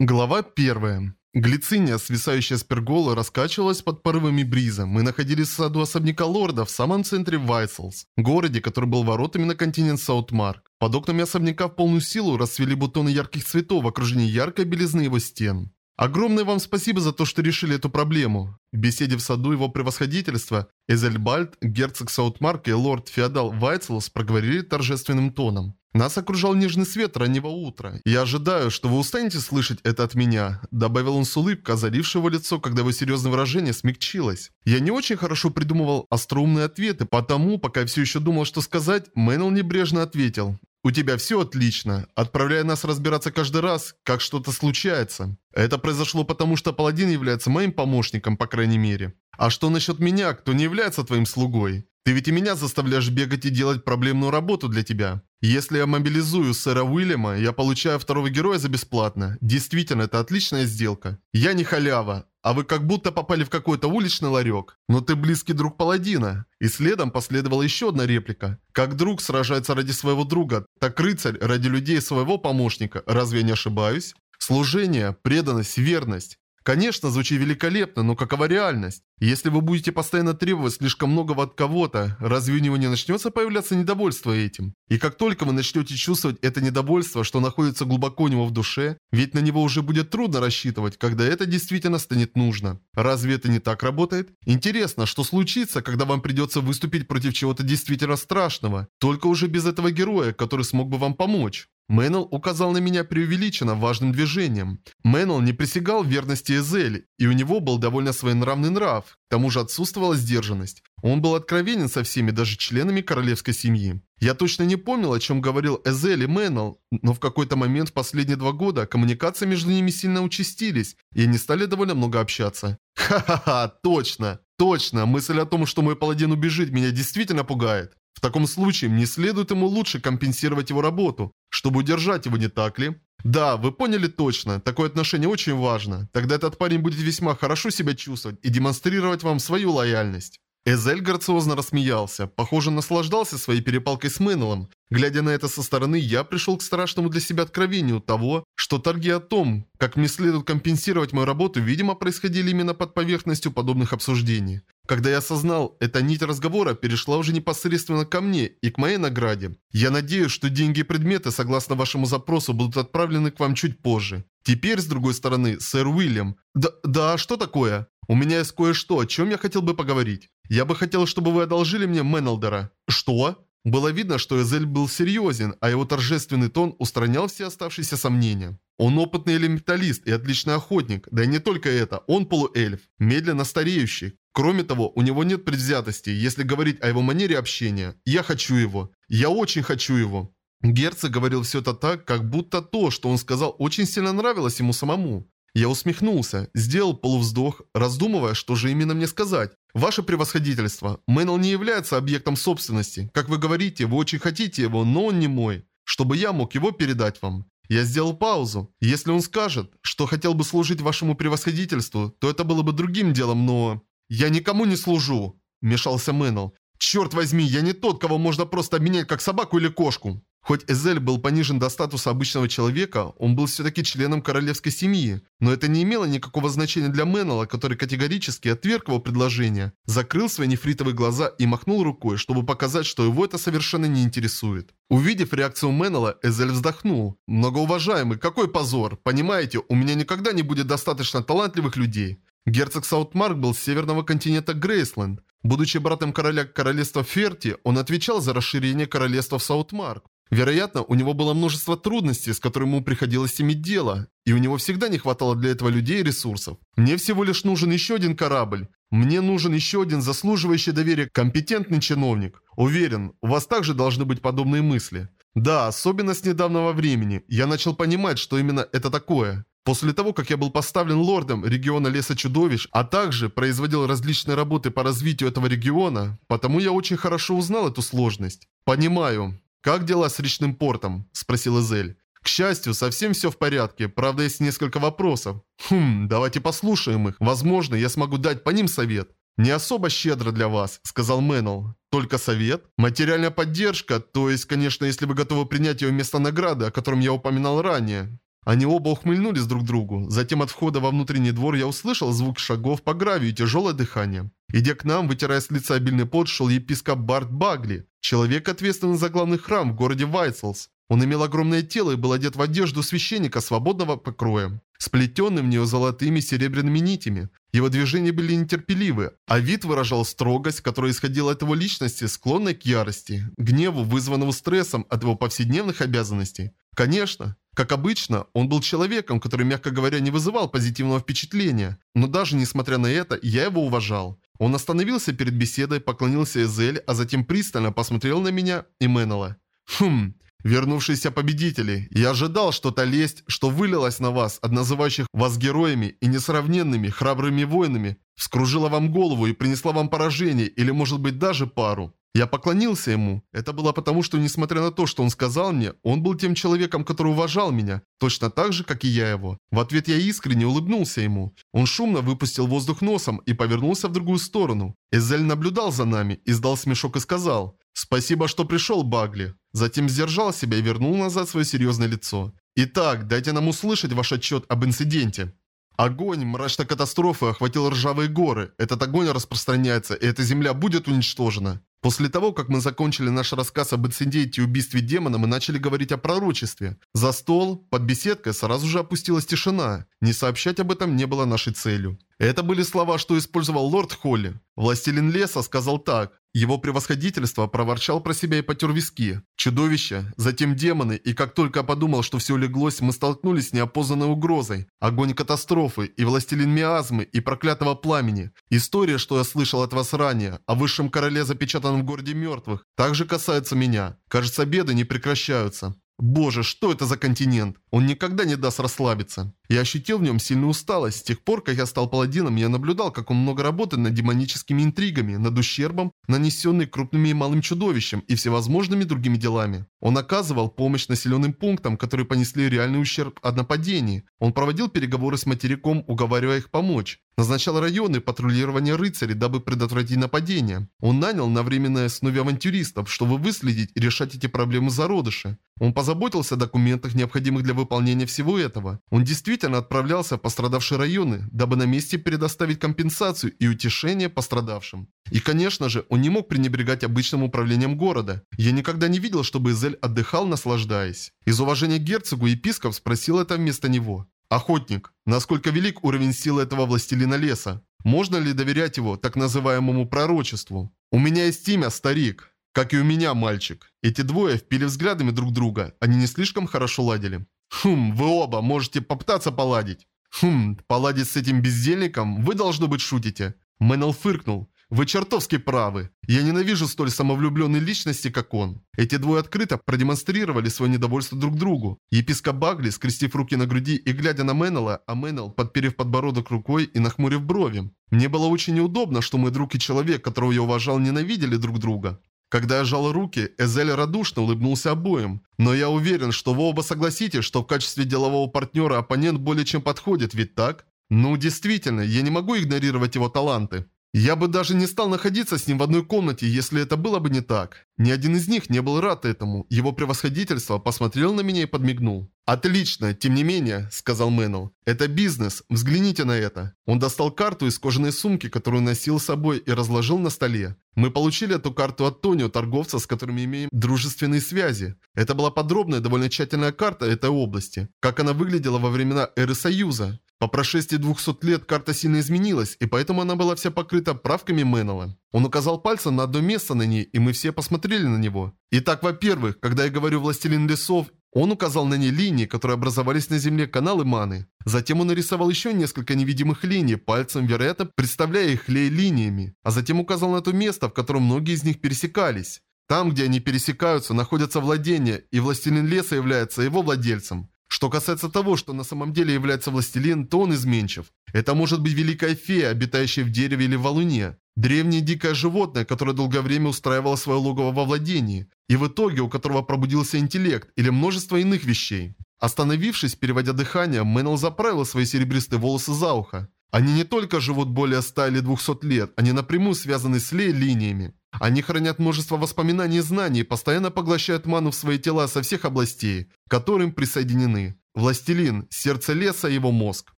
Глава 1. Глициния, свисающая с перголы, раскачивалась под порывами бриза. Мы находились в саду особняка лорда в самом центре Вайтсейлс, городе, который был воротами на континент Саутмарк. Под окнами особняка в полную силу расцвели бутоны ярких цветов в окружении яркой белизны его стен. Огромное вам спасибо за то, что решили эту проблему. В беседе в саду его превосходительства Эзельбальд, герцог Саутмарк и лорд-феодал Вайтсейлс проговорили торжественным тоном. Нас окружал нежный свет раннего утра. Я ожидаю, что вы устанете слышать это от меня», — добавил он с улыбкой, озарившей его лицо, когда его серьезное выражение смягчилось. Я не очень хорошо придумывал остроумные ответы, потому, пока я все еще думал, что сказать, Мэннел небрежно ответил. «У тебя все отлично, отправляя нас разбираться каждый раз, как что-то случается. Это произошло потому, что паладин является моим помощником, по крайней мере. А что насчет меня, кто не является твоим слугой? Ты ведь и меня заставляешь бегать и делать проблемную работу для тебя. Если я мобилизую сэра Уильяма, я получаю второго героя за бесплатно. Действительно, это отличная сделка. Я не халява, а вы как будто попали в какой-то уличный ларек. Но ты близкий друг паладина. И следом последовала еще одна реплика. Как друг сражается ради своего друга, так рыцарь ради людей своего помощника. Разве я не ошибаюсь? Служение, преданность, верность. Конечно, звучит великолепно, но какова реальность? Если вы будете постоянно требовать слишком многого от кого-то, разве у него не начнется появляться недовольство этим? И как только вы начнете чувствовать это недовольство, что находится глубоко у него в душе, ведь на него уже будет трудно рассчитывать, когда это действительно станет нужно. Разве это не так работает? Интересно, что случится, когда вам придется выступить против чего-то действительно страшного, только уже без этого героя, который смог бы вам помочь? Мэннел указал на меня преувеличенно важным движением. Мэннел не присягал верности Эзель, и у него был довольно своенравный нрав, к тому же отсутствовала сдержанность. Он был откровенен со всеми, даже членами королевской семьи. Я точно не помнил, о чем говорил Эзель и Мэннел, но в какой-то момент в последние два года коммуникации между ними сильно участились, и они стали довольно много общаться. Ха-ха-ха, точно, точно, мысль о том, что мой паладин убежит, меня действительно пугает. В таком случае мне следует ему лучше компенсировать его работу, чтобы удержать его, не так ли? Да, вы поняли точно, такое отношение очень важно. Тогда этот парень будет весьма хорошо себя чувствовать и демонстрировать вам свою лояльность. Эзель грациозно рассмеялся, похоже, наслаждался своей перепалкой с Мэннелом. Глядя на это со стороны, я пришел к страшному для себя откровению того, что торги о том, как мне следует компенсировать мою работу, видимо, происходили именно под поверхностью подобных обсуждений. Когда я осознал, эта нить разговора перешла уже непосредственно ко мне и к моей награде. Я надеюсь, что деньги и предметы, согласно вашему запросу, будут отправлены к вам чуть позже. Теперь, с другой стороны, сэр Уильям. Да, да, что такое? У меня есть кое-что, о чем я хотел бы поговорить. Я бы хотел, чтобы вы одолжили мне Меннелдера. Что? Было видно, что Эзель был серьезен, а его торжественный тон устранял все оставшиеся сомнения. Он опытный элементалист и отличный охотник, да и не только это, он полуэльф, медленно стареющий. Кроме того, у него нет предвзятости, если говорить о его манере общения. Я хочу его. Я очень хочу его. Герцог говорил все это так, как будто то, что он сказал, очень сильно нравилось ему самому. Я усмехнулся, сделал полувздох, раздумывая, что же именно мне сказать. Ваше превосходительство, Мэннел не является объектом собственности. Как вы говорите, вы очень хотите его, но он не мой. Чтобы я мог его передать вам. Я сделал паузу. Если он скажет, что хотел бы служить вашему превосходительству, то это было бы другим делом, но... Я никому не служу, вмешался Мэннел. Черт возьми, я не тот, кого можно просто обменять как собаку или кошку. Хоть Эзель был понижен до статуса обычного человека, он был все-таки членом королевской семьи. Но это не имело никакого значения для Меннелла, который категорически отверг его предложение, закрыл свои нефритовые глаза и махнул рукой, чтобы показать, что его это совершенно не интересует. Увидев реакцию Меннелла, Эзель вздохнул. «Многоуважаемый, какой позор! Понимаете, у меня никогда не будет достаточно талантливых людей. Герцог Саутмарк был с северного континента Грейсленд. Будучи братом короля королевства Ферти, он отвечал за расширение королевства в Саутмарк. Вероятно, у него было множество трудностей, с которыми ему приходилось иметь дело, и у него всегда не хватало для этого людей и ресурсов. Мне всего лишь нужен еще один корабль. Мне нужен еще один заслуживающий доверия компетентный чиновник. Уверен, у вас также должны быть подобные мысли. Да, особенно с недавнего времени. Я начал понимать, что именно это такое. После того, как я был поставлен лордом региона Леса Чудовищ, а также производил различные работы по развитию этого региона, потому я очень хорошо узнал эту сложность. Понимаю. «Как дела с речным портом?» – спросил Эзель. «К счастью, совсем все в порядке, правда есть несколько вопросов. Хм, давайте послушаем их. Возможно, я смогу дать по ним совет». «Не особо щедро для вас», – сказал Мэннел. «Только совет? Материальная поддержка, то есть, конечно, если вы готовы принять ее вместо награды, о котором я упоминал ранее». Они оба ухмыльнулись друг другу. Затем от входа во внутренний двор я услышал звук шагов по гравию и тяжелое дыхание. Идя к нам, вытирая с лица обильный пот, шел епископ Барт Багли, человек, ответственный за главный храм в городе Вайцелс. Он имел огромное тело и был одет в одежду священника свободного покроя, сплетенным в нее золотыми и серебряными нитями. Его движения были нетерпеливы, а вид выражал строгость, которая исходила от его личности, склонной к ярости, гневу, вызванному стрессом от его повседневных обязанностей. Конечно, как обычно, он был человеком, который, мягко говоря, не вызывал позитивного впечатления, но даже несмотря на это, я его уважал. Он остановился перед беседой, поклонился Эзель, а затем пристально посмотрел на меня и Меннелла. «Хм, вернувшиеся победители, я ожидал что-то лесть, что вылилось на вас от называющих вас героями и несравненными, храбрыми воинами, вскружила вам голову и принесла вам поражение или, может быть, даже пару. Я поклонился ему. Это было потому, что, несмотря на то, что он сказал мне, он был тем человеком, который уважал меня, точно так же, как и я его. В ответ я искренне улыбнулся ему. Он шумно выпустил воздух носом и повернулся в другую сторону. Эзель наблюдал за нами, издал смешок и сказал «Спасибо, что пришел, Багли». Затем сдержал себя и вернул назад свое серьезное лицо. «Итак, дайте нам услышать ваш отчет об инциденте». Огонь мрачной катастрофы охватил ржавые горы. Этот огонь распространяется, и эта земля будет уничтожена. После того, как мы закончили наш рассказ об инциденте и убийстве демона, мы начали говорить о пророчестве. За стол, под беседкой, сразу же опустилась тишина. Не сообщать об этом не было нашей целью. Это были слова, что использовал лорд Холли. Властелин леса сказал так. Его превосходительство проворчал про себя и потер виски. Чудовище, затем демоны, и как только я подумал, что все леглось, мы столкнулись с неопознанной угрозой. Огонь катастрофы, и властелин миазмы, и проклятого пламени. История, что я слышал от вас ранее, о высшем короле, запечатанном в городе мертвых, также касается меня. Кажется, беды не прекращаются. Боже, что это за континент? Он никогда не даст расслабиться. Я ощутил в нем сильную усталость. С тех пор, как я стал паладином, я наблюдал, как он много работает над демоническими интригами, над ущербом, нанесенный крупными и малым чудовищем и всевозможными другими делами. Он оказывал помощь населенным пунктам, которые понесли реальный ущерб от нападений. Он проводил переговоры с материком, уговаривая их помочь. Назначал районы патрулирования рыцарей, дабы предотвратить нападения. Он нанял на временной основе авантюристов, чтобы выследить и решать эти проблемы зародыши. Он позаботился о документах, необходимых для выполнения всего этого. Он действительно отправлялся в пострадавшие районы, дабы на месте предоставить компенсацию и утешение пострадавшим. И, конечно же, он не мог пренебрегать обычным управлением города. Я никогда не видел, чтобы Изель отдыхал, наслаждаясь. Из уважения герцогу епископ спросил это вместо него. «Охотник, насколько велик уровень силы этого властелина леса? Можно ли доверять его так называемому пророчеству? У меня есть имя, старик. Как и у меня, мальчик. Эти двое впили взглядами друг друга. Они не слишком хорошо ладили. Хм, вы оба можете попытаться поладить. Хм, поладить с этим бездельником? Вы, должно быть, шутите. Мэннел фыркнул. Вы чертовски правы. Я ненавижу столь самовлюбленной личности, как он. Эти двое открыто продемонстрировали свое недовольство друг другу. Епископ Багли, скрестив руки на груди и глядя на Мэннела, а Мэннел, подперев подбородок рукой и нахмурив брови. Мне было очень неудобно, что мой друг и человек, которого я уважал, ненавидели друг друга. Когда я жал руки, Эзель радушно улыбнулся обоим. Но я уверен, что вы оба согласитесь, что в качестве делового партнера оппонент более чем подходит, ведь так? Ну, действительно, я не могу игнорировать его таланты. Я бы даже не стал находиться с ним в одной комнате, если это было бы не так. Ни один из них не был рад этому. Его превосходительство посмотрел на меня и подмигнул. «Отлично, тем не менее», — сказал Мэннел. «Это бизнес, взгляните на это». Он достал карту из кожаной сумки, которую носил с собой, и разложил на столе. Мы получили эту карту от Тонио, торговца, с которым имеем дружественные связи. Это была подробная, довольно тщательная карта этой области. Как она выглядела во времена эры Союза. По прошествии 200 лет карта сильно изменилась, и поэтому она была вся покрыта правками Мэннелла. Он указал пальцем на одно место на ней, и мы все посмотрели на него. Итак, во-первых, когда я говорю «Властелин лесов», он указал на ней линии, которые образовались на земле каналы маны. Затем он нарисовал еще несколько невидимых линий, пальцем, вероятно, представляя их лей-линиями. А затем указал на то место, в котором многие из них пересекались. Там, где они пересекаются, находятся владения, и властелин леса является его владельцем. Что касается того, что на самом деле является властелин, то он изменчив. Это может быть великая фея, обитающая в дереве или валуне. Древнее дикое животное, которое долгое время устраивало свое логово во владении, и в итоге у которого пробудился интеллект или множество иных вещей. Остановившись, переводя дыхание, Мэннел заправил свои серебристые волосы за ухо. Они не только живут более 100 или 200 лет, они напрямую связаны с лей-линиями. Они хранят множество воспоминаний и знаний постоянно поглощают ману в свои тела со всех областей, к которым присоединены. Властелин, сердце леса и его мозг.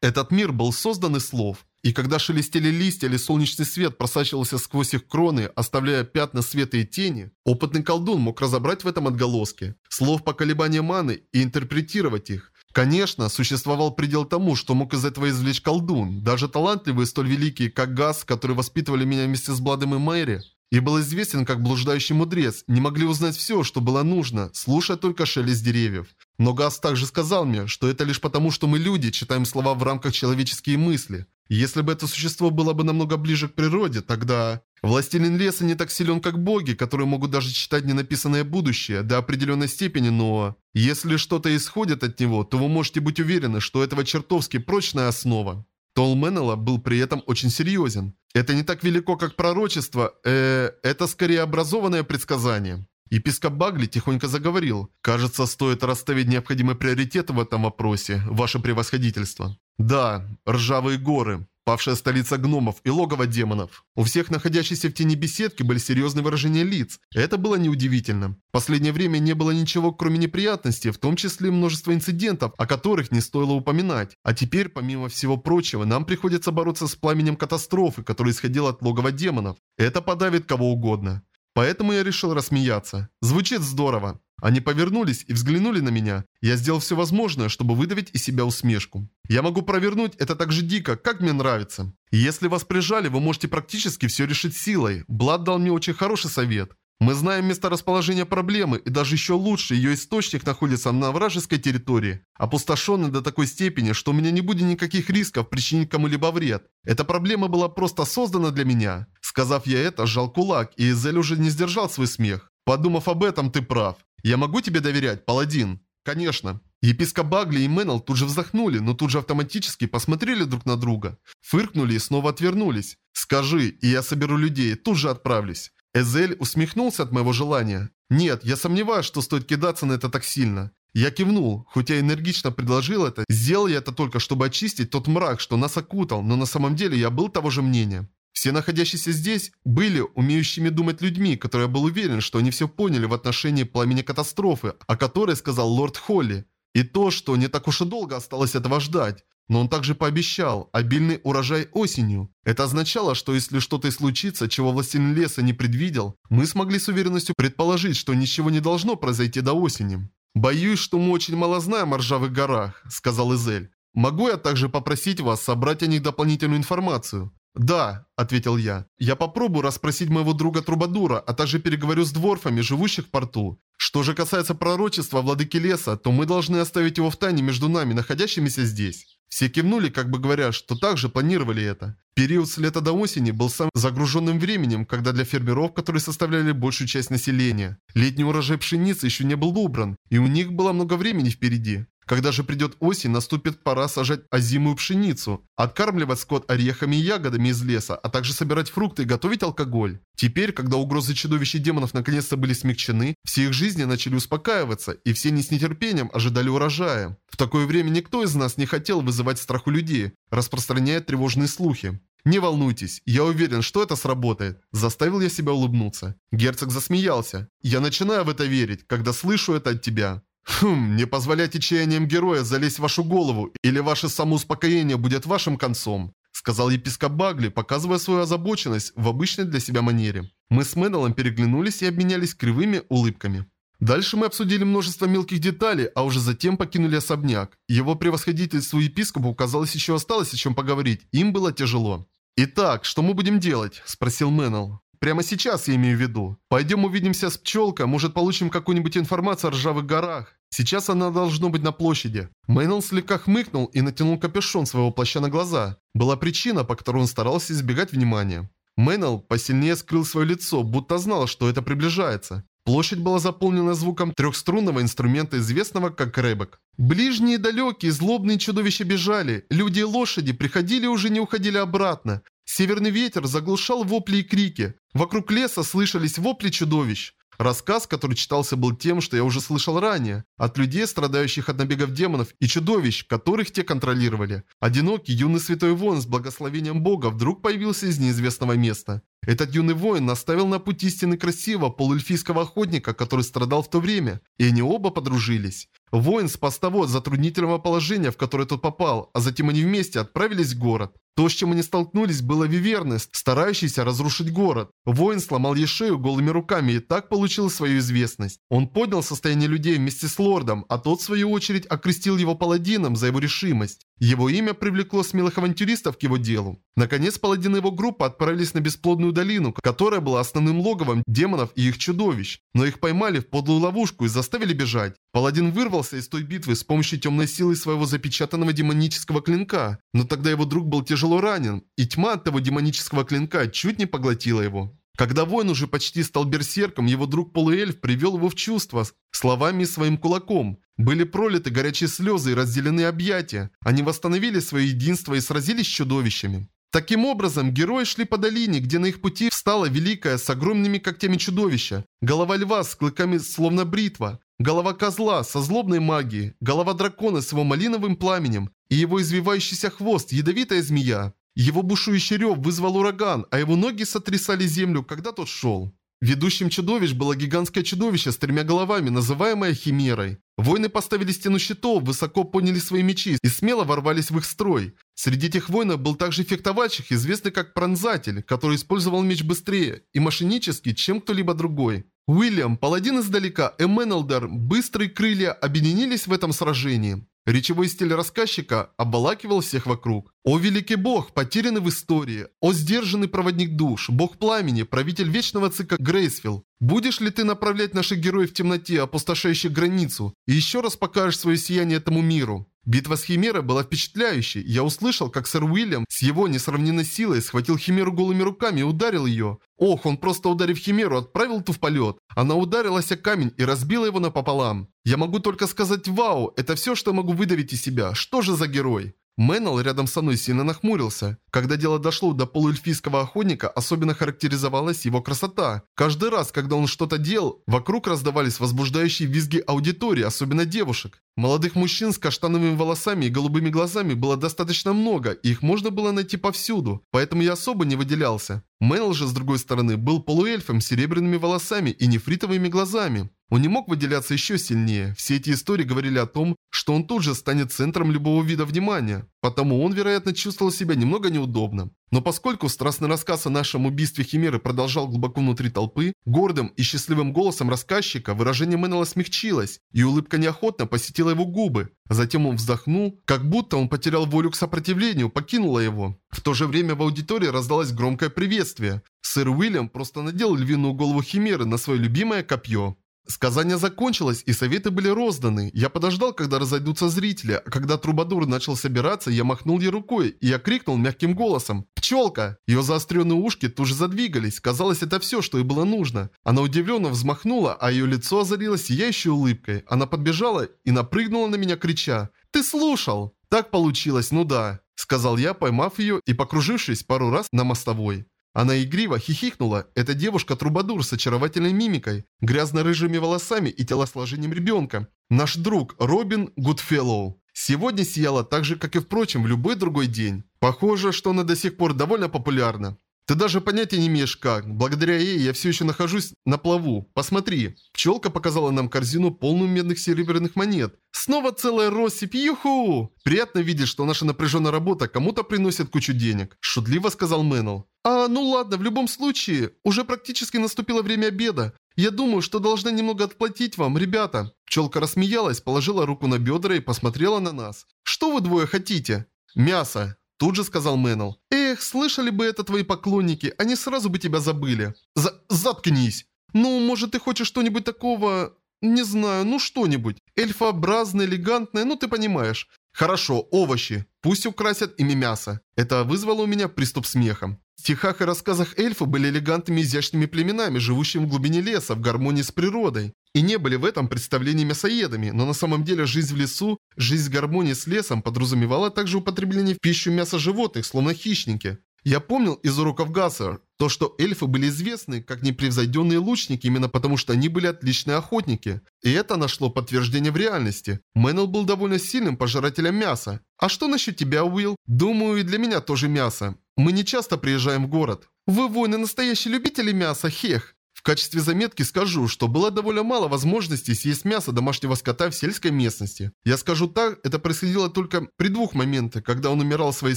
Этот мир был создан из слов. И когда шелестели листья или солнечный свет просачивался сквозь их кроны, оставляя пятна света и тени, опытный колдун мог разобрать в этом отголоски. Слов по колебаниям маны и интерпретировать их. Конечно, существовал предел тому, что мог из этого извлечь колдун. Даже талантливые, столь великие, как Газ, которые воспитывали меня вместе с Бладом и Мэри, и был известен как блуждающий мудрец, не могли узнать все, что было нужно, слушая только шелест деревьев. Но Газ также сказал мне, что это лишь потому, что мы люди читаем слова в рамках человеческие мысли. Если бы это существо было бы намного ближе к природе, тогда... Властелин леса не так силен, как боги, которые могут даже читать ненаписанное будущее до определенной степени, но... Если что-то исходит от него, то вы можете быть уверены, что этого чертовски прочная основа. Тол Меннелла был при этом очень серьезен. Это не так велико, как пророчество, э, это скорее образованное предсказание. Епископ Багли тихонько заговорил. «Кажется, стоит расставить необходимые приоритеты в этом вопросе, ваше превосходительство». «Да, ржавые горы, павшая столица гномов и логово демонов. У всех находящихся в тени беседки были серьезные выражения лиц. Это было неудивительно. В последнее время не было ничего, кроме неприятностей, в том числе множество инцидентов, о которых не стоило упоминать. А теперь, помимо всего прочего, нам приходится бороться с пламенем катастрофы, которая исходила от логова демонов. Это подавит кого угодно. Поэтому я решил рассмеяться. Звучит здорово. Они повернулись и взглянули на меня. Я сделал все возможное, чтобы выдавить из себя усмешку. Я могу провернуть это так же дико, как мне нравится. Если вас прижали, вы можете практически все решить силой. Блад дал мне очень хороший совет. Мы знаем месторасположение проблемы, и даже еще лучше, ее источник находится на вражеской территории, опустошенной до такой степени, что у меня не будет никаких рисков причинить кому-либо вред. Эта проблема была просто создана для меня. Сказав я это, сжал кулак, и Эзель уже не сдержал свой смех. Подумав об этом, ты прав. Я могу тебе доверять, паладин? Конечно. Епископ Багли и Мэннел тут же вздохнули, но тут же автоматически посмотрели друг на друга. Фыркнули и снова отвернулись. «Скажи, и я соберу людей, тут же отправлюсь». Эзель усмехнулся от моего желания. «Нет, я сомневаюсь, что стоит кидаться на это так сильно». Я кивнул, хотя энергично предложил это, сделал я это только, чтобы очистить тот мрак, что нас окутал, но на самом деле я был того же мнения. Все находящиеся здесь были умеющими думать людьми, которые был уверен, что они все поняли в отношении пламени катастрофы, о которой сказал лорд Холли. И то, что не так уж и долго осталось этого ждать. Но он также пообещал обильный урожай осенью. Это означало, что если что-то и случится, чего властелин леса не предвидел, мы смогли с уверенностью предположить, что ничего не должно произойти до осени. «Боюсь, что мы очень мало знаем о ржавых горах», — сказал Изель. «Могу я также попросить вас собрать о них дополнительную информацию?» «Да», — ответил я. «Я попробую расспросить моего друга Трубадура, а также переговорю с дворфами, живущих в порту. Что же касается пророчества владыки леса, то мы должны оставить его в тайне между нами, находящимися здесь». Все кивнули, как бы говоря, что также планировали это. Период с лета до осени был самым загруженным временем, когда для фермеров, которые составляли большую часть населения, летний урожай пшеницы еще не был убран, и у них было много времени впереди. Когда же придет осень, наступит пора сажать озимую пшеницу, откармливать скот орехами и ягодами из леса, а также собирать фрукты и готовить алкоголь. Теперь, когда угрозы чудовищ и демонов наконец-то были смягчены, все их жизни начали успокаиваться, и все не с нетерпением ожидали урожая. В такое время никто из нас не хотел вызывать страх у людей, распространяя тревожные слухи. «Не волнуйтесь, я уверен, что это сработает». Заставил я себя улыбнуться. Герцог засмеялся. «Я начинаю в это верить, когда слышу это от тебя». «Хм, не позволяйте чаяниям героя залезть в вашу голову, или ваше самоуспокоение будет вашим концом», сказал епископ Багли, показывая свою озабоченность в обычной для себя манере. Мы с Мэдалом переглянулись и обменялись кривыми улыбками. Дальше мы обсудили множество мелких деталей, а уже затем покинули особняк. Его превосходительству епископу казалось еще осталось о чем поговорить, им было тяжело. «Итак, что мы будем делать?» – спросил Мэннел. Прямо сейчас я имею в виду. Пойдем увидимся с пчелкой, может получим какую-нибудь информацию о ржавых горах. Сейчас она должно быть на площади. Мейнл слегка хмыкнул и натянул капюшон своего плаща на глаза. Была причина, по которой он старался избегать внимания. Мейнл посильнее скрыл свое лицо, будто знал, что это приближается. Площадь была заполнена звуком трехструнного инструмента, известного как рэбек. Ближние и далекие злобные чудовища бежали, люди и лошади приходили уже не уходили обратно. Северный ветер заглушал вопли и крики. Вокруг леса слышались вопли чудовищ. Рассказ, который читался, был тем, что я уже слышал ранее. От людей, страдающих от набегов демонов и чудовищ, которых те контролировали. Одинокий юный святой воин с благословением Бога вдруг появился из неизвестного места. Этот юный воин наставил на путь истины красивого полуэльфийского охотника, который страдал в то время, и они оба подружились. Воин спас того от затруднительного положения, в которое тот попал, а затем они вместе отправились в город. То, с чем они столкнулись, было виверность, старающийся разрушить город. Воин сломал ей шею голыми руками и так получил свою известность. Он поднял состояние людей вместе с лордом, а тот, в свою очередь, окрестил его паладином за его решимость. Его имя привлекло смелых авантюристов к его делу. Наконец, паладины его группы отправились на бесплодную долину, которая была основным логовом демонов и их чудовищ. Но их поймали в подлую ловушку и заставили бежать. Паладин вырвался из той битвы с помощью темной силы своего запечатанного демонического клинка. Но тогда его друг был тяжело ранен, и тьма от того демонического клинка чуть не поглотила его. Когда воин уже почти стал берсерком, его друг полуэльф привел его в чувство словами и своим кулаком. Были пролиты горячие слезы и разделены объятия. Они восстановили свое единство и сразились с чудовищами. Таким образом, герои шли по долине, где на их пути встала великая с огромными когтями чудовища. Голова льва с клыками словно бритва. Голова козла со злобной магией. Голова дракона с его малиновым пламенем. И его извивающийся хвост – ядовитая змея. Его бушующий рев вызвал ураган, а его ноги сотрясали землю, когда тот шел. Ведущим чудовищ было гигантское чудовище с тремя головами, называемое Химерой. Воины поставили стену щитов, высоко подняли свои мечи и смело ворвались в их строй. Среди этих воинов был также фехтовальщик, известный как Пронзатель, который использовал меч быстрее и мошеннически, чем кто-либо другой. Уильям, паладин издалека, Эменалдер, быстрые крылья объединились в этом сражении. Речевой стиль рассказчика обволакивал всех вокруг. «О великий бог, потерянный в истории! О сдержанный проводник душ, бог пламени, правитель вечного цикла Грейсфилл! Будешь ли ты направлять наших героев в темноте, опустошающих границу, и еще раз покажешь свое сияние этому миру?» Битва с Химерой была впечатляющей. Я услышал, как сэр Уильям с его несравненной силой схватил Химеру голыми руками и ударил ее. Ох, он просто ударив Химеру, отправил ту в полет. Она ударилась о камень и разбила его напополам. Я могу только сказать «Вау!» Это все, что могу выдавить из себя. Что же за герой? Мэннел рядом со мной сильно нахмурился. Когда дело дошло до полуэльфийского охотника, особенно характеризовалась его красота. Каждый раз, когда он что-то делал, вокруг раздавались возбуждающие визги аудитории, особенно девушек. Молодых мужчин с каштановыми волосами и голубыми глазами было достаточно много, и их можно было найти повсюду, поэтому я особо не выделялся. Мэннел же, с другой стороны, был полуэльфом с серебряными волосами и нефритовыми глазами. Он не мог выделяться еще сильнее. Все эти истории говорили о том, что он тут же станет центром любого вида внимания. Потому он, вероятно, чувствовал себя немного неудобно. Но поскольку страстный рассказ о нашем убийстве Химеры продолжал глубоко внутри толпы, гордым и счастливым голосом рассказчика выражение Мэннела смягчилось, и улыбка неохотно посетила его губы. Затем он вздохнул, как будто он потерял волю к сопротивлению, покинула его. В то же время в аудитории раздалось громкое приветствие. Сэр Уильям просто надел львиную голову Химеры на свое любимое копье. Сказание закончилось, и советы были розданы. Я подождал, когда разойдутся зрители, а когда Трубадур начал собираться, я махнул ей рукой, и я крикнул мягким голосом «Пчелка!». Ее заостренные ушки тут же задвигались. Казалось, это все, что ей было нужно. Она удивленно взмахнула, а ее лицо озарилось сияющей улыбкой. Она подбежала и напрыгнула на меня, крича «Ты слушал!». Так получилось, ну да, сказал я, поймав ее и покружившись пару раз на мостовой. Она игриво хихикнула. Эта девушка-трубадур с очаровательной мимикой, грязно-рыжими волосами и телосложением ребенка. Наш друг Робин Гудфеллоу. Сегодня сияла так же, как и впрочем в любой другой день. Похоже, что она до сих пор довольно популярна. Ты даже понятия не имеешь как. Благодаря ей я все еще нахожусь на плаву. Посмотри. Пчелка показала нам корзину полную медных серебряных монет. Снова целая россыпь, юху! Приятно видеть, что наша напряженная работа кому-то приносит кучу денег. Шутливо сказал Мэннел. А, ну ладно, в любом случае, уже практически наступило время обеда. Я думаю, что должна немного отплатить вам, ребята. Пчелка рассмеялась, положила руку на бедра и посмотрела на нас. Что вы двое хотите? Мясо. Тут же сказал Мэннел. «Эх, слышали бы это твои поклонники, они сразу бы тебя забыли». За «Заткнись!» «Ну, может, ты хочешь что-нибудь такого... Не знаю, ну что-нибудь. Эльфообразное, элегантное, ну ты понимаешь. Хорошо, овощи. Пусть украсят ими мясо. Это вызвало у меня приступ смеха. В стихах и рассказах эльфы были элегантными изящными племенами, живущими в глубине леса, в гармонии с природой и не были в этом представлении мясоедами, но на самом деле жизнь в лесу, жизнь в гармонии с лесом подразумевала также употребление в пищу мяса животных, словно хищники. Я помнил из уроков Гасса то, что эльфы были известны как непревзойденные лучники именно потому, что они были отличные охотники. И это нашло подтверждение в реальности. Мэннел был довольно сильным пожирателем мяса. А что насчет тебя, Уилл? Думаю, и для меня тоже мясо. Мы не часто приезжаем в город. Вы воины настоящие любители мяса, хех качестве заметки скажу, что было довольно мало возможностей съесть мясо домашнего скота в сельской местности. Я скажу так, это происходило только при двух моментах, когда он умирал своей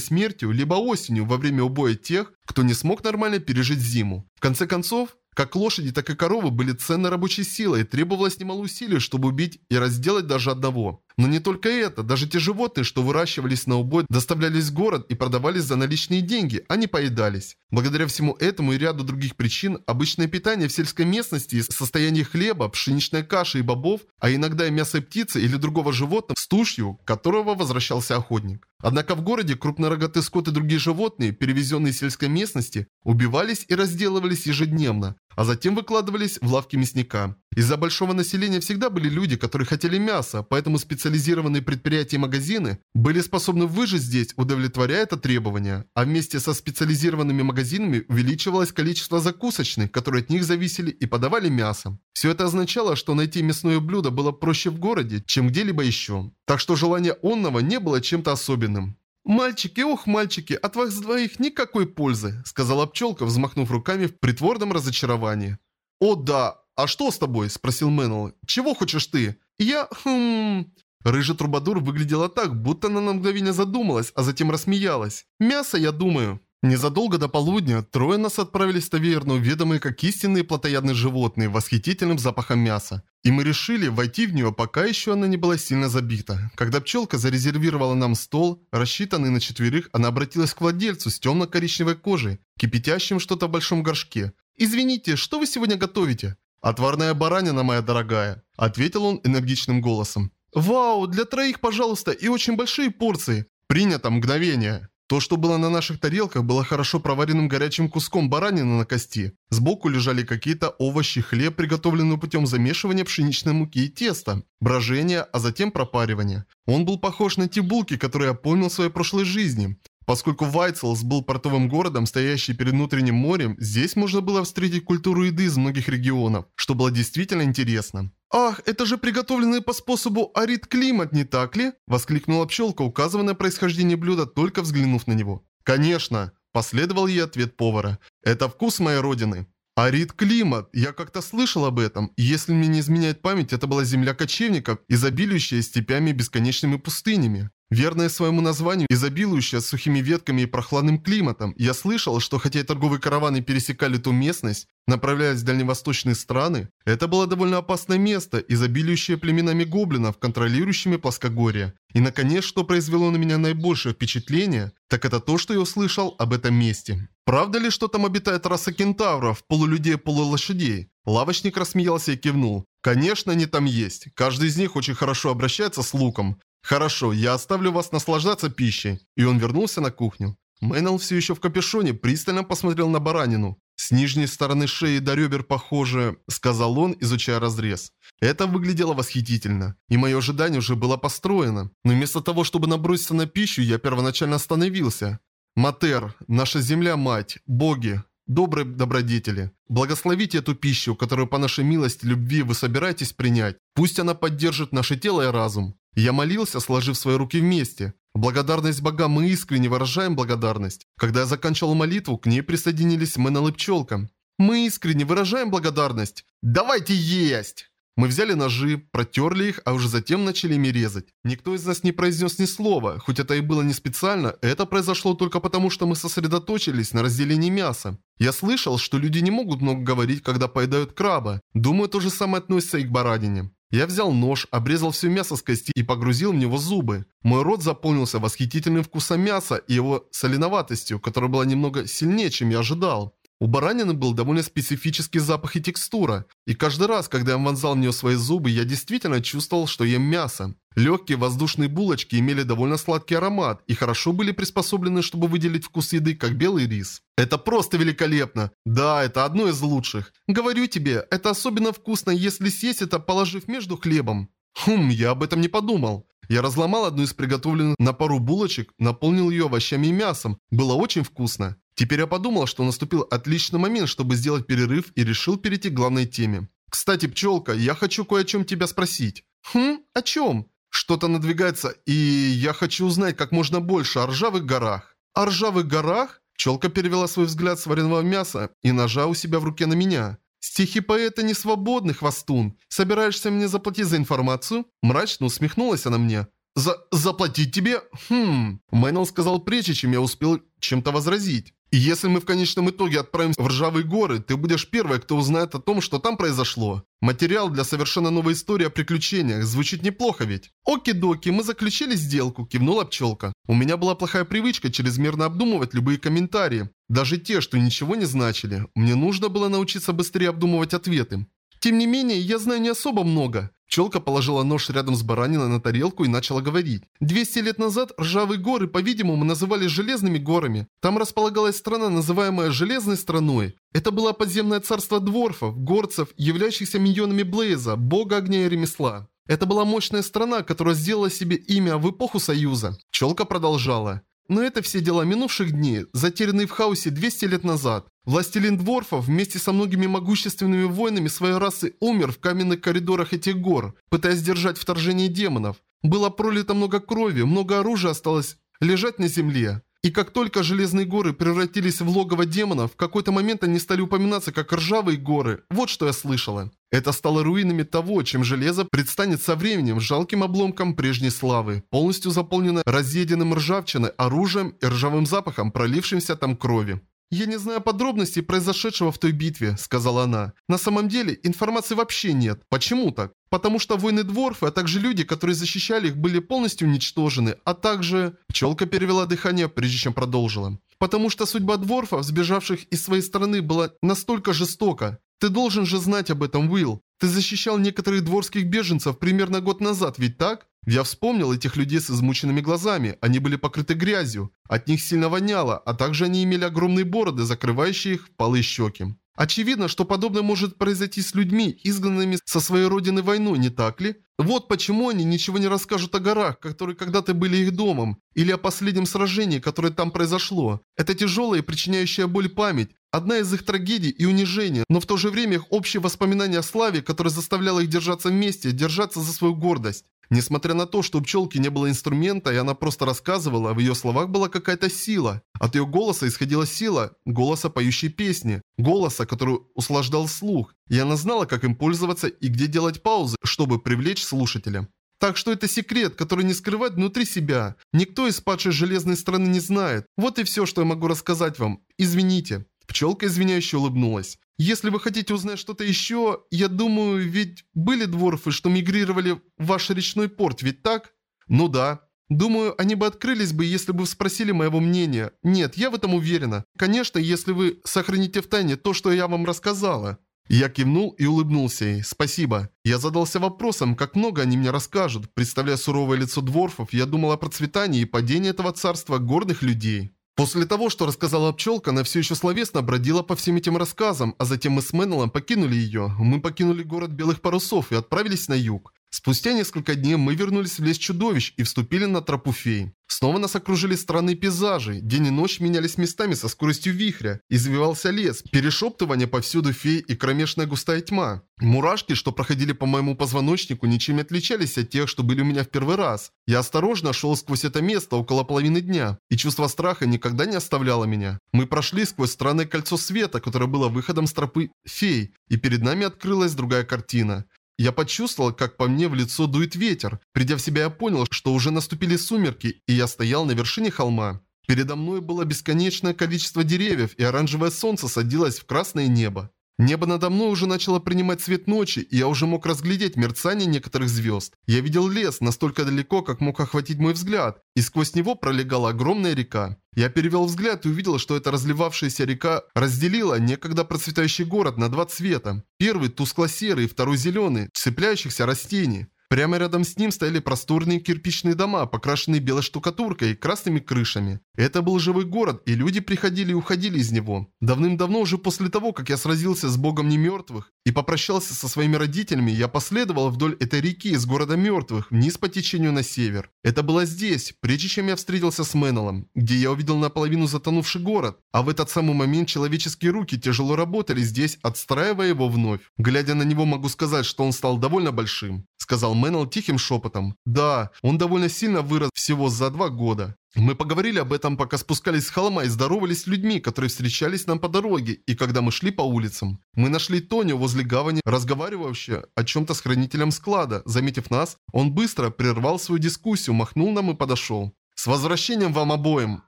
смертью, либо осенью во время убоя тех, кто не смог нормально пережить зиму. В конце концов, как лошади, так и коровы были ценной рабочей силой, и требовалось немало усилий, чтобы убить и разделать даже одного. Но не только это, даже те животные, что выращивались на убой, доставлялись в город и продавались за наличные деньги, а не поедались. Благодаря всему этому и ряду других причин, обычное питание в сельской местности из состояния хлеба, пшеничной каши и бобов, а иногда и мяса птицы или другого животного с тушью, которого возвращался охотник. Однако в городе крупнорогатый скот и другие животные, перевезенные из сельской местности, убивались и разделывались ежедневно, а затем выкладывались в лавки мясника. Из-за большого населения всегда были люди, которые хотели мяса, поэтому специализированные предприятия и магазины были способны выжить здесь, удовлетворяя это требование. А вместе со специализированными магазинами увеличивалось количество закусочных, которые от них зависели и подавали мясо. Все это означало, что найти мясное блюдо было проще в городе, чем где-либо еще. Так что желание онного не было чем-то особенным. «Мальчики, ох, мальчики, от вас двоих никакой пользы», сказала пчелка, взмахнув руками в притворном разочаровании. «О да, «А что с тобой?» – спросил Мэннел. «Чего хочешь ты?» «Я... хм...» Рыжий трубадур выглядела так, будто она на мгновение задумалась, а затем рассмеялась. «Мясо, я думаю». Незадолго до полудня трое нас отправились в таверну, ведомые как истинные плотоядные животные, восхитительным запахом мяса. И мы решили войти в нее, пока еще она не была сильно забита. Когда пчелка зарезервировала нам стол, рассчитанный на четверых, она обратилась к владельцу с темно-коричневой кожей, кипятящим что-то в большом горшке. «Извините, что вы сегодня готовите?» «Отварная баранина, моя дорогая», – ответил он энергичным голосом. «Вау, для троих, пожалуйста, и очень большие порции. Принято мгновение». То, что было на наших тарелках, было хорошо проваренным горячим куском баранины на кости. Сбоку лежали какие-то овощи, хлеб, приготовленный путем замешивания пшеничной муки и теста, брожения, а затем пропаривания. Он был похож на те булки, которые я помнил в своей прошлой жизни. Поскольку Вайцелс был портовым городом, стоящий перед внутренним морем, здесь можно было встретить культуру еды из многих регионов, что было действительно интересно. «Ах, это же приготовленный по способу арит-климат, не так ли?» – воскликнула пчелка, указывая происхождение блюда, только взглянув на него. «Конечно!» – последовал ей ответ повара. «Это вкус моей родины». Арит-климат. Я как-то слышал об этом. Если мне не изменяет память, это была земля кочевников, изобилующая степями и бесконечными пустынями. Верная своему названию, изобилующая сухими ветками и прохладным климатом, я слышал, что хотя и торговые караваны пересекали ту местность, направляясь в дальневосточные страны, это было довольно опасное место, изобилующее племенами гоблинов, контролирующими плоскогорье. И наконец, что произвело на меня наибольшее впечатление, так это то, что я услышал об этом месте. Правда ли, что там обитает раса кентавров, полулюдей-полулошадей? Лавочник рассмеялся и кивнул. Конечно, они там есть. Каждый из них очень хорошо обращается с луком. «Хорошо, я оставлю вас наслаждаться пищей». И он вернулся на кухню. Мэннел все еще в капюшоне пристально посмотрел на баранину. «С нижней стороны шеи до ребер похоже», — сказал он, изучая разрез. Это выглядело восхитительно, и мое ожидание уже было построено. Но вместо того, чтобы наброситься на пищу, я первоначально остановился. «Матер, наша земля-мать, боги, добрые добродетели, благословите эту пищу, которую по нашей милости любви вы собираетесь принять. Пусть она поддержит наше тело и разум. Я молился, сложив свои руки вместе. Благодарность богам мы искренне выражаем благодарность. Когда я заканчивал молитву, к ней присоединились Мэннел и Пчелка. Мы искренне выражаем благодарность. Давайте есть! Мы взяли ножи, протерли их, а уже затем начали ими резать. Никто из нас не произнес ни слова, хоть это и было не специально, это произошло только потому, что мы сосредоточились на разделении мяса. Я слышал, что люди не могут много говорить, когда поедают краба. Думаю, то же самое относится и к баранине. Я взял нож, обрезал все мясо с кости и погрузил в него зубы. Мой рот заполнился восхитительным вкусом мяса и его соленоватостью, которая была немного сильнее, чем я ожидал. У баранины был довольно специфический запах и текстура, и каждый раз, когда я вонзал в нее свои зубы, я действительно чувствовал, что ем мясо. Легкие воздушные булочки имели довольно сладкий аромат и хорошо были приспособлены, чтобы выделить вкус еды, как белый рис. Это просто великолепно! Да, это одно из лучших. Говорю тебе, это особенно вкусно, если съесть это, положив между хлебом. Хм, я об этом не подумал. Я разломал одну из приготовленных на пару булочек, наполнил ее овощами и мясом. Было очень вкусно. Теперь я подумал, что наступил отличный момент, чтобы сделать перерыв и решил перейти к главной теме. Кстати, пчелка, я хочу кое о чем тебя спросить. Хм, о чем? Что-то надвигается, и я хочу узнать как можно больше о ржавых горах. О ржавых горах? Пчелка перевела свой взгляд с вареного мяса и ножа у себя в руке на меня. С Тихий поэт и не свободный, хвостун. Собираешься мне заплатить за информацию? Мрачно усмехнулась она мне. За... заплатить тебе? Хм... Мэннел сказал прежде, чем я успел чем-то возразить. Если мы в конечном итоге отправимся в Ржавые горы, ты будешь первой, кто узнает о том, что там произошло. Материал для совершенно новой истории о приключениях. Звучит неплохо ведь. Оки-доки, мы заключили сделку, кивнула пчелка. У меня была плохая привычка чрезмерно обдумывать любые комментарии. Даже те, что ничего не значили. Мне нужно было научиться быстрее обдумывать ответы. Тем не менее, я знаю не особо много. Пчелка положила нож рядом с бараниной на тарелку и начала говорить. 200 лет назад ржавые горы, по-видимому, называли Железными горами. Там располагалась страна, называемая Железной страной. Это было подземное царство дворфов, горцев, являющихся миньонами Блейза, бога огня и ремесла. Это была мощная страна, которая сделала себе имя в эпоху Союза. Пчелка продолжала. Но это все дела минувших дней, затерянные в хаосе 200 лет назад. Властелин Дворфов вместе со многими могущественными воинами своей расы умер в каменных коридорах этих гор, пытаясь держать вторжение демонов. Было пролито много крови, много оружия осталось лежать на земле. И как только Железные горы превратились в логово демонов, в какой-то момент они стали упоминаться как Ржавые горы. Вот что я слышала. Это стало руинами того, чем железо предстанет со временем жалким обломком прежней славы, полностью заполненной разъеденным ржавчиной, оружием и ржавым запахом, пролившимся там крови. «Я не знаю подробностей произошедшего в той битве», — сказала она. «На самом деле информации вообще нет. Почему так? Потому что воины Дворфы, а также люди, которые защищали их, были полностью уничтожены, а также...» Пчелка перевела дыхание, прежде чем продолжила. «Потому что судьба Дворфов, сбежавших из своей страны, была настолько жестока. Ты должен же знать об этом, Уилл. Ты защищал некоторых дворских беженцев примерно год назад, ведь так? Я вспомнил этих людей с измученными глазами. Они были покрыты грязью. От них сильно воняло, а также они имели огромные бороды, закрывающие их полые щеки. Очевидно, что подобное может произойти с людьми, изгнанными со своей родины войной, не так ли? Вот почему они ничего не расскажут о горах, которые когда-то были их домом, или о последнем сражении, которое там произошло. Это тяжелая и причиняющая боль память, одна из их трагедий и унижения, но в то же время их общее воспоминание о славе, которое заставляло их держаться вместе, держаться за свою гордость. Несмотря на то, что у пчелки не было инструмента, и она просто рассказывала, в ее словах была какая-то сила. От ее голоса исходила сила, голоса поющей песни, голоса, который услаждал слух. И она знала, как им пользоваться и где делать паузы, чтобы привлечь слушателя. Так что это секрет, который не скрывать внутри себя. Никто из падшей железной страны не знает. Вот и все, что я могу рассказать вам. Извините. Пчелка извиняюще улыбнулась. Если вы хотите узнать что-то еще, я думаю, ведь были дворфы, что мигрировали в ваш речной порт, ведь так? Ну да. Думаю, они бы открылись бы, если бы спросили моего мнения. Нет, я в этом уверена. Конечно, если вы сохраните в тайне то, что я вам рассказала. Я кивнул и улыбнулся ей. «Спасибо». Я задался вопросом, как много они мне расскажут. Представляя суровое лицо дворфов, я думал о процветании и падении этого царства горных людей. После того, что рассказала пчелка, она все еще словесно бродила по всем этим рассказам, а затем мы с Мэннеллом покинули ее. Мы покинули город Белых Парусов и отправились на юг. Спустя несколько дней мы вернулись в лес чудовищ и вступили на тропу фей. Снова нас окружили странные пейзажи. День и ночь менялись местами со скоростью вихря. Извивался лес, перешептывание повсюду фей и кромешная густая тьма. Мурашки, что проходили по моему позвоночнику, ничем не отличались от тех, что были у меня в первый раз. Я осторожно шел сквозь это место около половины дня, и чувство страха никогда не оставляло меня. Мы прошли сквозь странное кольцо света, которое было выходом с тропы фей, и перед нами открылась другая картина. Я почувствовал, как по мне в лицо дует ветер. Придя в себя, я понял, что уже наступили сумерки, и я стоял на вершине холма. Передо мной было бесконечное количество деревьев, и оранжевое солнце садилось в красное небо. Небо надо мной уже начало принимать цвет ночи, и я уже мог разглядеть мерцание некоторых звезд. Я видел лес настолько далеко, как мог охватить мой взгляд, и сквозь него пролегала огромная река. Я перевел взгляд и увидел, что эта разливавшаяся река разделила некогда процветающий город на два цвета. Первый тускло-серый, второй зеленый, цепляющихся растений. Прямо рядом с ним стояли просторные кирпичные дома, покрашенные белой штукатуркой и красными крышами. Это был живой город, и люди приходили и уходили из него. Давным-давно, уже после того, как я сразился с богом немертвых и попрощался со своими родителями, я последовал вдоль этой реки из города мертвых вниз по течению на север. Это было здесь, прежде чем я встретился с Меннеллом, где я увидел наполовину затонувший город, а в этот самый момент человеческие руки тяжело работали здесь, отстраивая его вновь. Глядя на него, могу сказать, что он стал довольно большим сказал Мэннел тихим шепотом. «Да, он довольно сильно вырос всего за два года. Мы поговорили об этом, пока спускались с холма и здоровались с людьми, которые встречались нам по дороге, и когда мы шли по улицам. Мы нашли Тонио возле гавани, разговаривающего о чем-то с хранителем склада. Заметив нас, он быстро прервал свою дискуссию, махнул нам и подошел. «С возвращением вам обоим!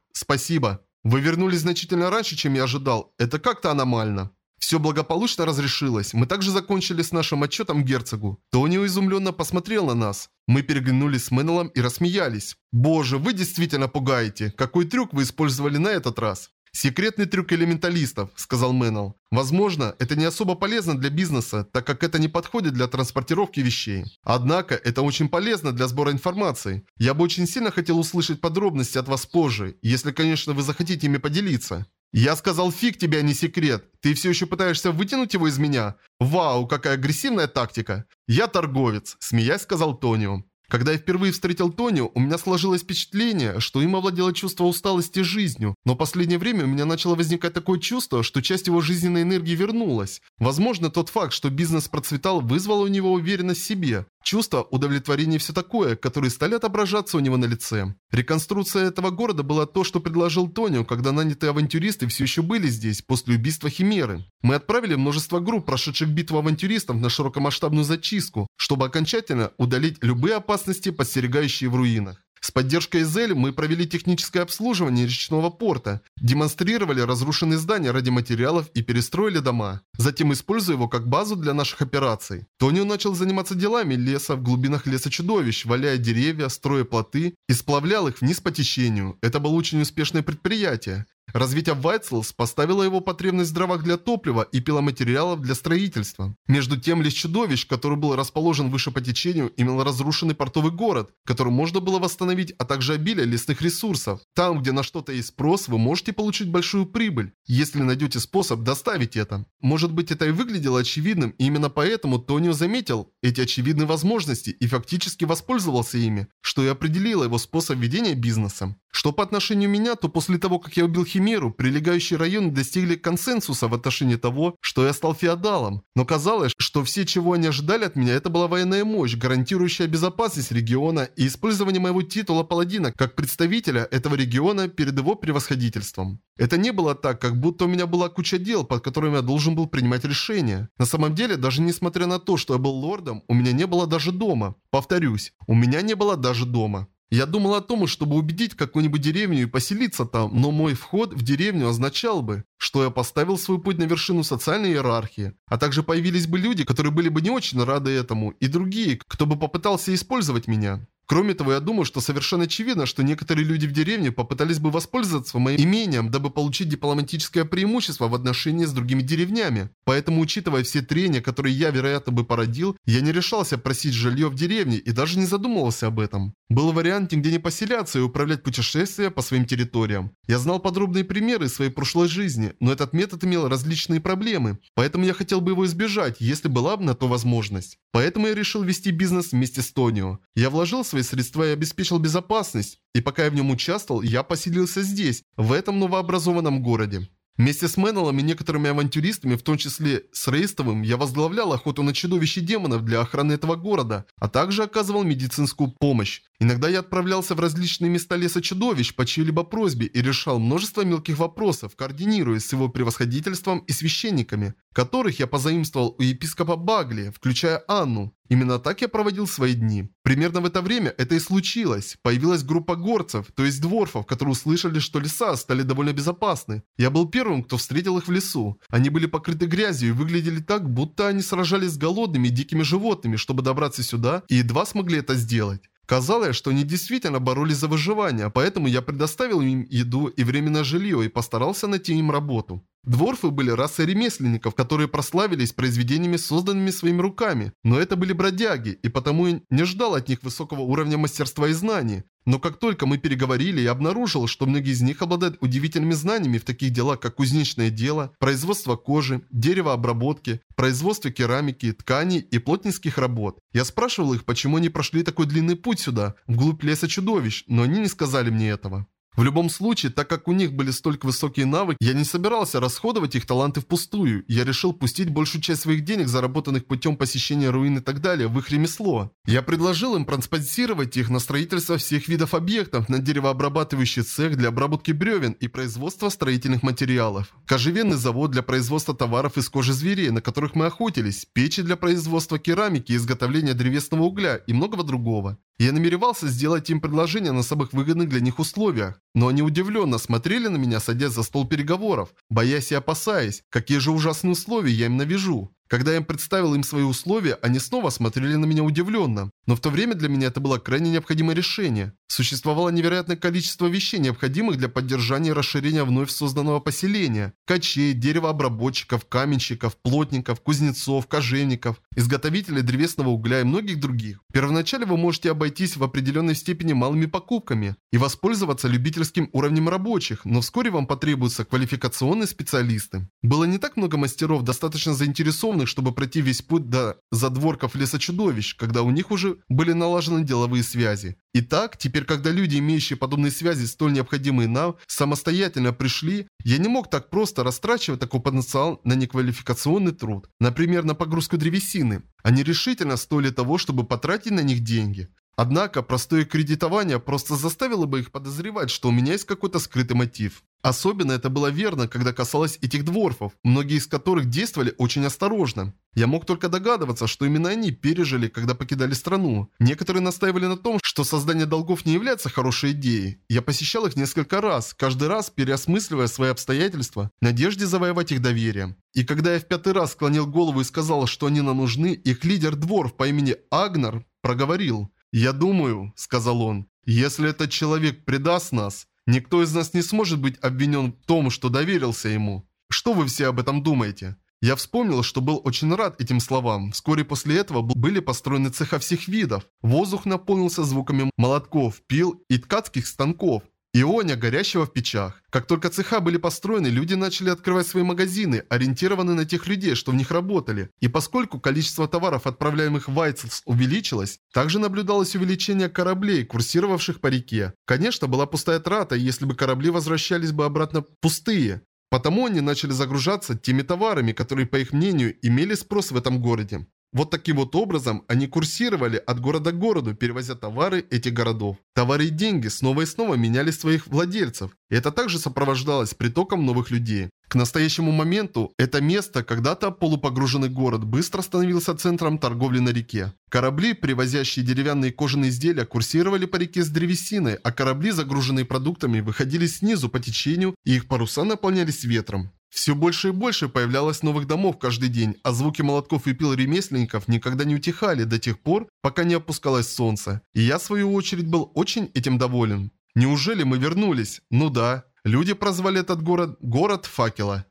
Спасибо! Вы вернулись значительно раньше, чем я ожидал. Это как-то аномально». Все благополучно разрешилось. Мы также закончили с нашим отчетом герцогу. Тонио изумленно посмотрел на нас. Мы переглянулись с Мэннелом и рассмеялись. «Боже, вы действительно пугаете! Какой трюк вы использовали на этот раз?» «Секретный трюк элементалистов», — сказал Мэннел. «Возможно, это не особо полезно для бизнеса, так как это не подходит для транспортировки вещей. Однако, это очень полезно для сбора информации. Я бы очень сильно хотел услышать подробности от вас позже, если, конечно, вы захотите ими поделиться». «Я сказал, фиг тебе, а не секрет. Ты все еще пытаешься вытянуть его из меня? Вау, какая агрессивная тактика. Я торговец», – смеясь сказал Тонио. Когда я впервые встретил Тонио, у меня сложилось впечатление, что им овладело чувство усталости жизнью, но последнее время у меня начало возникать такое чувство, что часть его жизненной энергии вернулась. Возможно, тот факт, что бизнес процветал, вызвал у него уверенность в себе. Чувство, удовлетворение и все такое, которые стали отображаться у него на лице. Реконструкция этого города была то, что предложил Тонио, когда нанятые авантюристы все еще были здесь, после убийства Химеры. Мы отправили множество групп, прошедших битву авантюристов на широкомасштабную зачистку, чтобы окончательно удалить любые опасности, подстерегающие в руинах. С поддержкой Зель мы провели техническое обслуживание речного порта, демонстрировали разрушенные здания ради материалов и перестроили дома. Затем используя его как базу для наших операций. Тонио начал заниматься делами леса в глубинах леса чудовищ, валяя деревья, строя плоты и сплавлял их вниз по течению. Это было очень успешное предприятие. Развитие Вайтслс поставило его потребность в дровах для топлива и пиломатериалов для строительства. Между тем, лес чудовищ, который был расположен выше по течению, имел разрушенный портовый город, который можно было восстановить, а также обилие лесных ресурсов. Там, где на что-то есть спрос, вы можете получить большую прибыль, если найдете способ доставить это. Может быть, это и выглядело очевидным, и именно поэтому Тонио заметил эти очевидные возможности и фактически воспользовался ими, что и определило его способ ведения бизнеса. Что по отношению меня, то после того, как я убил Химеру, прилегающие районы достигли консенсуса в отношении того, что я стал феодалом. Но казалось, что все, чего они ожидали от меня, это была военная мощь, гарантирующая безопасность региона и использование моего титула паладина как представителя этого региона перед его превосходительством. Это не было так, как будто у меня была куча дел, под которыми я должен был принимать решения. На самом деле, даже несмотря на то, что я был лордом, у меня не было даже дома. Повторюсь, у меня не было даже дома. Я думал о том, чтобы убедить какую-нибудь деревню и поселиться там, но мой вход в деревню означал бы, что я поставил свой путь на вершину социальной иерархии. А также появились бы люди, которые были бы не очень рады этому, и другие, кто бы попытался использовать меня. Кроме того, я думаю, что совершенно очевидно, что некоторые люди в деревне попытались бы воспользоваться моим имением, дабы получить дипломатическое преимущество в отношении с другими деревнями. Поэтому, учитывая все трения, которые я, вероятно, бы породил, я не решался просить жилье в деревне и даже не задумывался об этом. Был вариант нигде не поселяться и управлять путешествия по своим территориям. Я знал подробные примеры своей прошлой жизни, но этот метод имел различные проблемы, поэтому я хотел бы его избежать, если была бы на то возможность. Поэтому я решил вести бизнес вместе с Тонио. Я вложил свои средства и обеспечил безопасность, и пока я в нем участвовал, я поселился здесь, в этом новообразованном городе. Вместе с Меннеллом и некоторыми авантюристами, в том числе с Рейстовым, я возглавлял охоту на чудовищ и демонов для охраны этого города, а также оказывал медицинскую помощь. Иногда я отправлялся в различные места леса чудовищ по чьей-либо просьбе и решал множество мелких вопросов, координируясь с его превосходительством и священниками, которых я позаимствовал у епископа Багли, включая Анну. Именно так я проводил свои дни. Примерно в это время это и случилось. Появилась группа горцев, то есть дворфов, которые услышали, что леса стали довольно безопасны. Я был первым, кто встретил их в лесу. Они были покрыты грязью и выглядели так, будто они сражались с голодными и дикими животными, чтобы добраться сюда, и едва смогли это сделать. Казалось, что они действительно боролись за выживание, поэтому я предоставил им еду и временное жилье и постарался найти им работу. Дворфы были расой ремесленников, которые прославились произведениями, созданными своими руками. Но это были бродяги, и потому я не ждал от них высокого уровня мастерства и знаний. Но как только мы переговорили, я обнаружил, что многие из них обладают удивительными знаниями в таких делах, как кузнечное дело, производство кожи, деревообработки, производство керамики, тканей и плотницких работ. Я спрашивал их, почему они прошли такой длинный путь сюда, вглубь леса чудовищ, но они не сказали мне этого. В любом случае, так как у них были столько высокие навыки, я не собирался расходовать их таланты впустую. Я решил пустить большую часть своих денег, заработанных путем посещения руин и так далее, в их ремесло. Я предложил им транспозировать их на строительство всех видов объектов, на деревообрабатывающий цех для обработки бревен и производства строительных материалов, кожевенный завод для производства товаров из кожи зверей, на которых мы охотились, печи для производства керамики, изготовления древесного угля и многого другого. Я намеревался сделать им предложение на самых выгодных для них условиях. Но они удивленно смотрели на меня, садясь за стол переговоров, боясь и опасаясь, какие же ужасные условия я им навяжу. Когда я представил им свои условия, они снова смотрели на меня удивленно. Но в то время для меня это было крайне необходимое решение. Существовало невероятное количество вещей, необходимых для поддержания и расширения вновь созданного поселения. Качей, деревообработчиков, каменщиков, плотников, кузнецов, кожевников, изготовителей древесного угля и многих других. Первоначально вы можете обойтись в определенной степени малыми покупками и воспользоваться любительским уровнем рабочих, но вскоре вам потребуются квалификационные специалисты. Было не так много мастеров, достаточно заинтересованных, чтобы пройти весь путь до задворков леса чудовищ, когда у них уже были налажены деловые связи. Итак, теперь когда люди, имеющие подобные связи, столь необходимые нам, самостоятельно пришли, я не мог так просто растрачивать такой потенциал на неквалификационный труд, например, на погрузку древесины. Они решительно стоили того, чтобы потратить на них деньги. Однако, простое кредитование просто заставило бы их подозревать, что у меня есть какой-то скрытый мотив. Особенно это было верно, когда касалось этих дворфов, многие из которых действовали очень осторожно. Я мог только догадываться, что именно они пережили, когда покидали страну. Некоторые настаивали на том, что создание долгов не является хорошей идеей. Я посещал их несколько раз, каждый раз переосмысливая свои обстоятельства, надежде завоевать их доверие. И когда я в пятый раз склонил голову и сказал, что они нам нужны, их лидер дворф по имени Агнар проговорил. «Я думаю», — сказал он, — «если этот человек предаст нас, никто из нас не сможет быть обвинен в том, что доверился ему. Что вы все об этом думаете?» Я вспомнил, что был очень рад этим словам. Вскоре после этого были построены цеха всех видов. Воздух наполнился звуками молотков, пил и ткацких станков. Ионя, горящего в печах. Как только цеха были построены, люди начали открывать свои магазины, ориентированные на тех людей, что в них работали. И поскольку количество товаров, отправляемых в Вайцелс, увеличилось, также наблюдалось увеличение кораблей, курсировавших по реке. Конечно, была пустая трата, если бы корабли возвращались бы обратно пустые. Потому они начали загружаться теми товарами, которые, по их мнению, имели спрос в этом городе. Вот таким вот образом они курсировали от города к городу, перевозя товары этих городов. Товары и деньги снова и снова меняли своих владельцев, и это также сопровождалось притоком новых людей. К настоящему моменту это место, когда-то полупогруженный город, быстро становился центром торговли на реке. Корабли, привозящие деревянные кожаные изделия, курсировали по реке с древесиной, а корабли, загруженные продуктами, выходили снизу по течению, и их паруса наполнялись ветром. Все больше и больше появлялось новых домов каждый день, а звуки молотков и пил ремесленников никогда не утихали до тех пор, пока не опускалось солнце. И я, в свою очередь, был очень этим доволен. Неужели мы вернулись? Ну да. Люди прозвали этот город «Город факела».